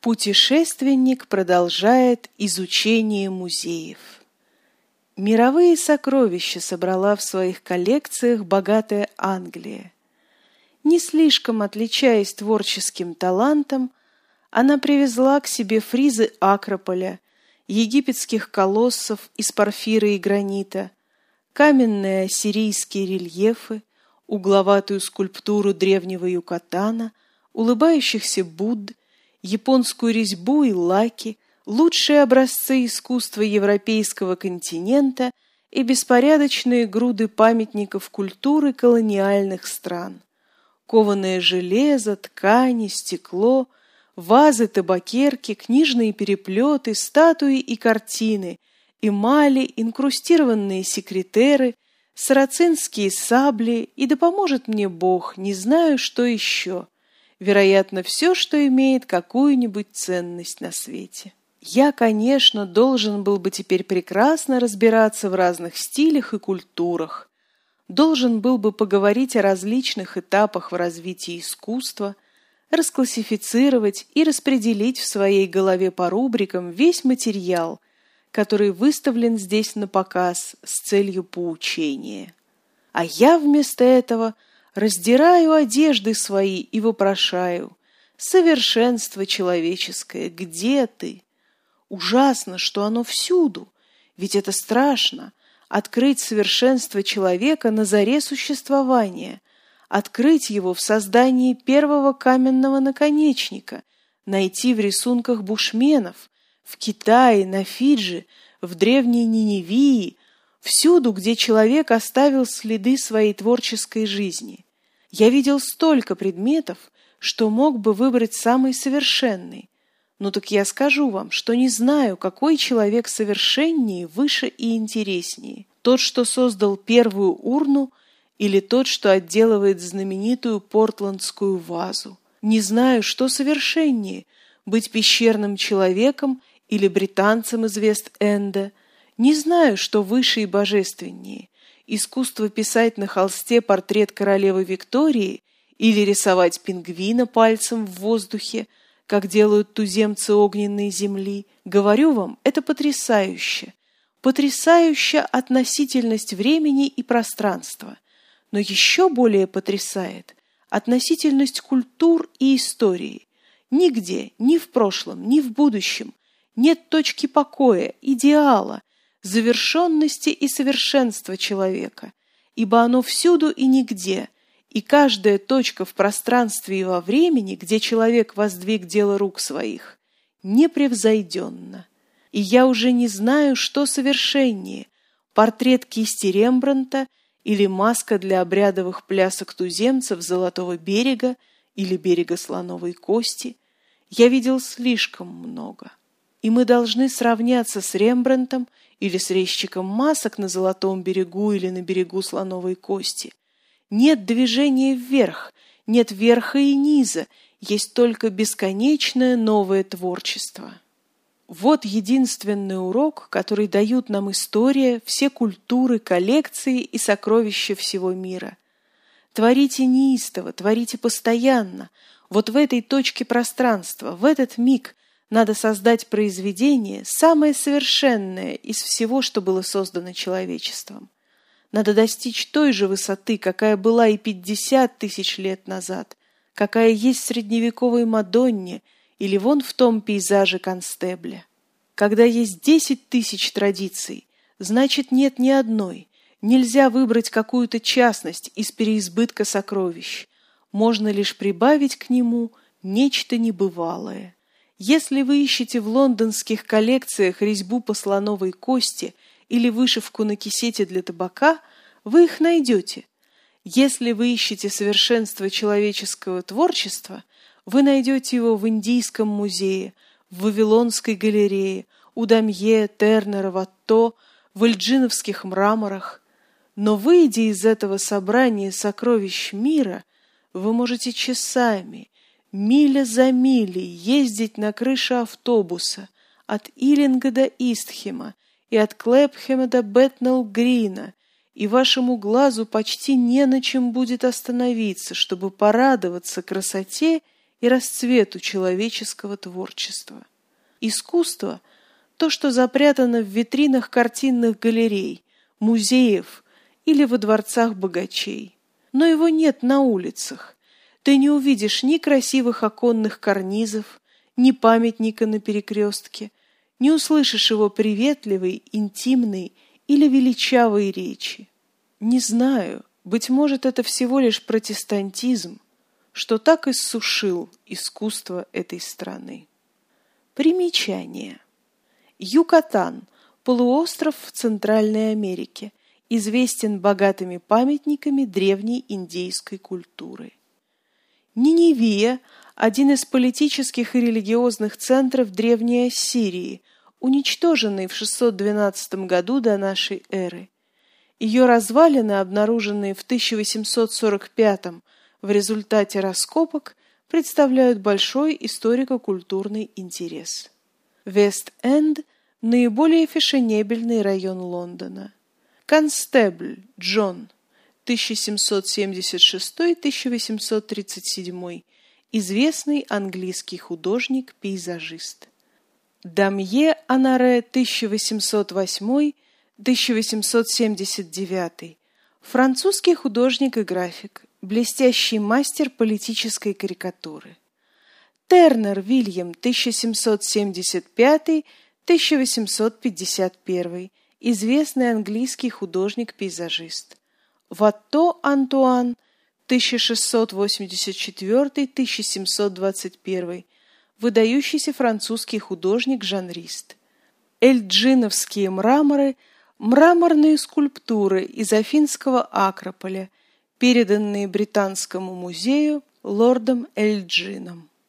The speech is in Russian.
Путешественник продолжает изучение музеев. Мировые сокровища собрала в своих коллекциях богатая Англия. Не слишком отличаясь творческим талантом, она привезла к себе фризы Акрополя, египетских колоссов из порфира и гранита, каменные ассирийские рельефы, угловатую скульптуру древнего Юкатана, улыбающихся Будд, японскую резьбу и лаки, лучшие образцы искусства европейского континента и беспорядочные груды памятников культуры колониальных стран. Кованое железо, ткани, стекло, вазы, табакерки, книжные переплеты, статуи и картины, эмали, инкрустированные секретеры, сарацинские сабли, и да поможет мне Бог, не знаю, что еще. Вероятно, все, что имеет какую-нибудь ценность на свете. Я, конечно, должен был бы теперь прекрасно разбираться в разных стилях и культурах, должен был бы поговорить о различных этапах в развитии искусства, расклассифицировать и распределить в своей голове по рубрикам весь материал, который выставлен здесь на показ с целью поучения. А я вместо этого раздираю одежды свои и вопрошаю «Совершенство человеческое, где ты?» Ужасно, что оно всюду, ведь это страшно — открыть совершенство человека на заре существования, открыть его в создании первого каменного наконечника, найти в рисунках бушменов, в Китае, на Фиджи, в древней Ниневии, всюду, где человек оставил следы своей творческой жизни. Я видел столько предметов, что мог бы выбрать самый совершенный, ну так я скажу вам, что не знаю, какой человек совершеннее, выше и интереснее. Тот, что создал первую урну, или тот, что отделывает знаменитую портландскую вазу. Не знаю, что совершеннее – быть пещерным человеком или британцем из Вест-Энда. Не знаю, что выше и божественнее – искусство писать на холсте портрет королевы Виктории или рисовать пингвина пальцем в воздухе – как делают туземцы огненной земли. Говорю вам, это потрясающе. Потрясающая относительность времени и пространства. Но еще более потрясает относительность культур и истории. Нигде, ни в прошлом, ни в будущем нет точки покоя, идеала, завершенности и совершенства человека, ибо оно всюду и нигде – и каждая точка в пространстве и во времени, где человек воздвиг дело рук своих, непревзойденна. И я уже не знаю, что совершеннее – портрет кисти Рембранта или маска для обрядовых плясок туземцев Золотого берега или берега Слоновой Кости. Я видел слишком много. И мы должны сравняться с Рембрандтом или с резчиком масок на Золотом берегу или на берегу Слоновой Кости. Нет движения вверх, нет верха и низа, есть только бесконечное новое творчество. Вот единственный урок, который дают нам история, все культуры, коллекции и сокровища всего мира. Творите неистово, творите постоянно. Вот в этой точке пространства, в этот миг надо создать произведение, самое совершенное из всего, что было создано человечеством. Надо достичь той же высоты, какая была и пятьдесят тысяч лет назад, какая есть в средневековой Мадонне или вон в том пейзаже Констебля. Когда есть десять тысяч традиций, значит нет ни одной. Нельзя выбрать какую-то частность из переизбытка сокровищ. Можно лишь прибавить к нему нечто небывалое. Если вы ищете в лондонских коллекциях резьбу по слоновой кости – или вышивку на кисете для табака, вы их найдете. Если вы ищете совершенство человеческого творчества, вы найдете его в Индийском музее, в Вавилонской галерее, у Дамье, Тернера, Ватто, в Эльджиновских мраморах. Но выйдя из этого собрания сокровищ мира, вы можете часами, миля за милей ездить на крыше автобуса от Илинга до Истхема и от Клэпхема до Бэтнелл-Грина, и вашему глазу почти не на чем будет остановиться, чтобы порадоваться красоте и расцвету человеческого творчества. Искусство – то, что запрятано в витринах картинных галерей, музеев или во дворцах богачей. Но его нет на улицах. Ты не увидишь ни красивых оконных карнизов, ни памятника на перекрестке, не услышишь его приветливой, интимной или величавой речи. Не знаю, быть может, это всего лишь протестантизм, что так иссушил искусство этой страны. Примечание. Юкатан – полуостров в Центральной Америке, известен богатыми памятниками древней индейской культуры. Ниневия – один из политических и религиозных центров Древней Ассирии, уничтоженный в 612 году до нашей эры. Ее развалины, обнаруженные в 1845 в результате раскопок, представляют большой историко-культурный интерес. Вест-Энд – наиболее фешенебельный район Лондона. Констебль Джон 1776-1837, известный английский художник-пейзажист. Дамье Анаре 1808-1879, французский художник и график, блестящий мастер политической карикатуры. Тернер Вильям 1775-1851, известный английский художник-пейзажист. Ватто Антуан 1684-1721, выдающийся французский художник-жанрист. Эльджиновские мраморы – мраморные скульптуры из Афинского Акрополя, переданные Британскому музею лордом Эльджином.